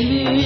Deli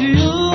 you.